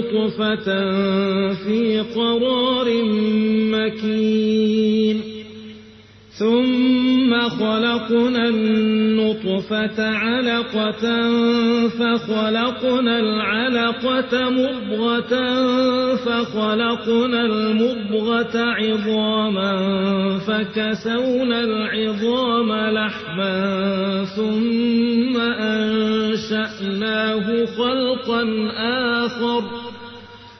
نطفة في قرار مكين ثم خلقنا النطفة علقة فخلقنا العلقة مضغة فخلقنا المضغة عظاما فكسونا العظام لحما ثم أنشأناه خلقا آخر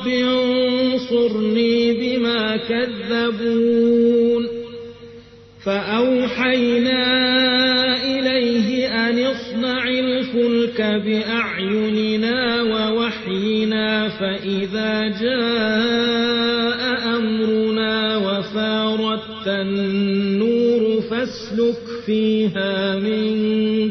رب انصرني بما كذبون فأوحينا إليه أن اصنع الفلك بأعيننا ووحينا فإذا جاء أمرنا وفارت النور فاسلك فيها من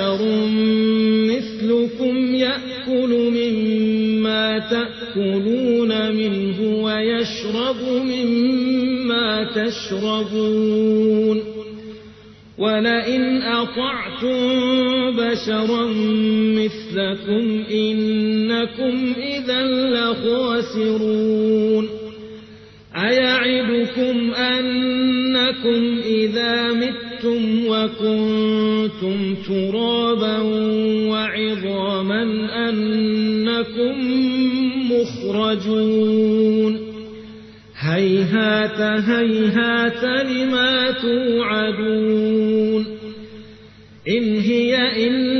بشر مثلكم يأكل مما تأكلون منه ويشرب مما تشربون ولئن أطعتم بشرا مثلكم إنكم إذا لخاسرون أيعدكم أنكم إذا متم وكنتم ترابا وعظاما أنكم مخرجون هيهات هيهات لما توعدون إن هي إلا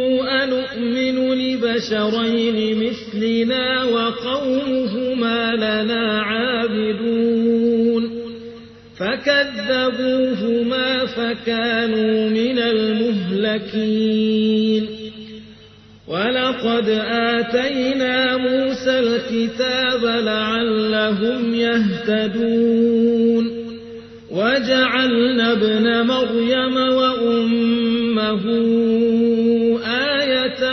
بشرين مثلنا وقومهما لنا عابدون. فكذبوهما فكانوا من المهلكين. ولقد آتينا موسى الكتاب لعلهم يهتدون. وجعلنا ابن مريم وأمه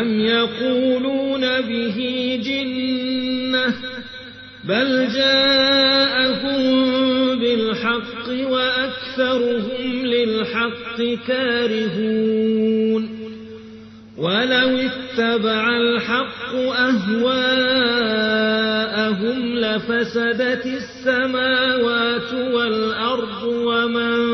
أم يقولون به جنة بل جاءهم بالحق وأكثرهم للحق كارهون ولو اتبع الحق أهواءهم لفسدت السماوات والأرض ومن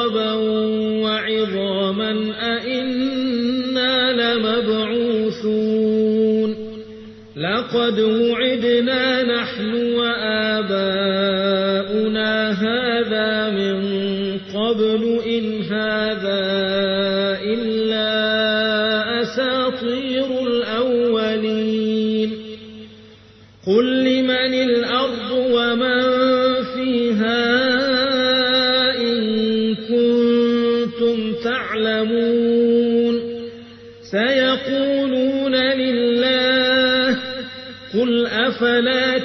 لقد وعدنا نحن وآباؤنا هذا من قبل إن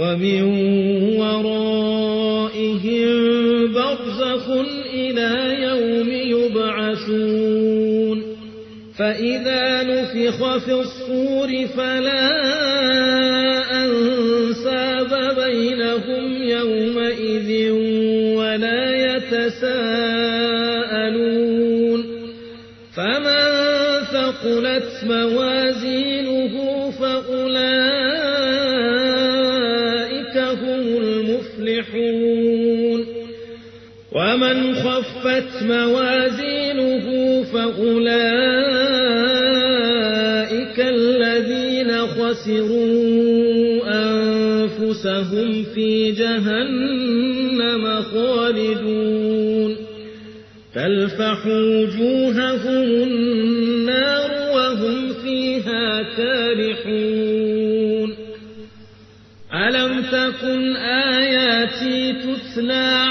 ومن ورائهم برزخ إلى يوم يبعثون فإذا نفخ في الصور فلا أنساب بينهم يومئذ ولا يتساءلون فمن ثقلت موازينه موازينه فأولئك الذين خسروا أنفسهم في جهنم خالدون. تلفح وجوههم النار وهم فيها كارحون. ألم تكن آياتي تتلى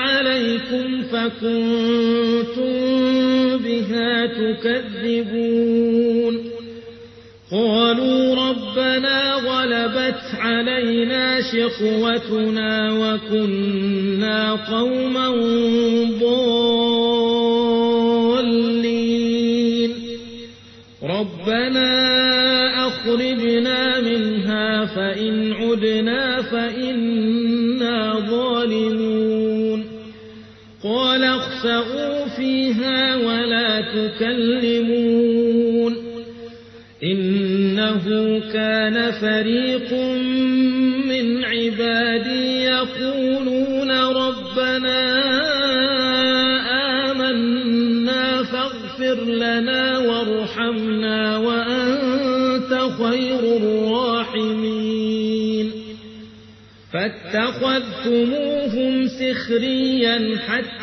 فكنتم بها تكذبون قالوا ربنا غلبت علينا شقوتنا وكنا قوما ضالين ربنا أخرجنا منها فإن عدنا اخسئوا فيها ولا تكلمون إنه كان فريق من عبادي يقولون ربنا آمنا فاغفر لنا وارحمنا وأنت خير الراحمين فاتخذتموهم سخريا حتى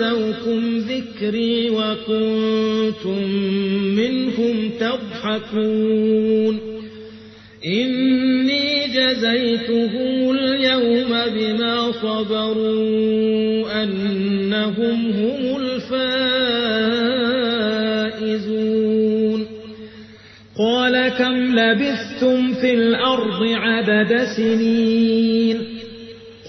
أنسوكم ذكري وكنتم منهم تضحكون إني جزيتهم اليوم بما صبروا أنهم هم الفائزون قال كم لبثتم في الأرض عدد سنين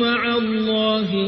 الله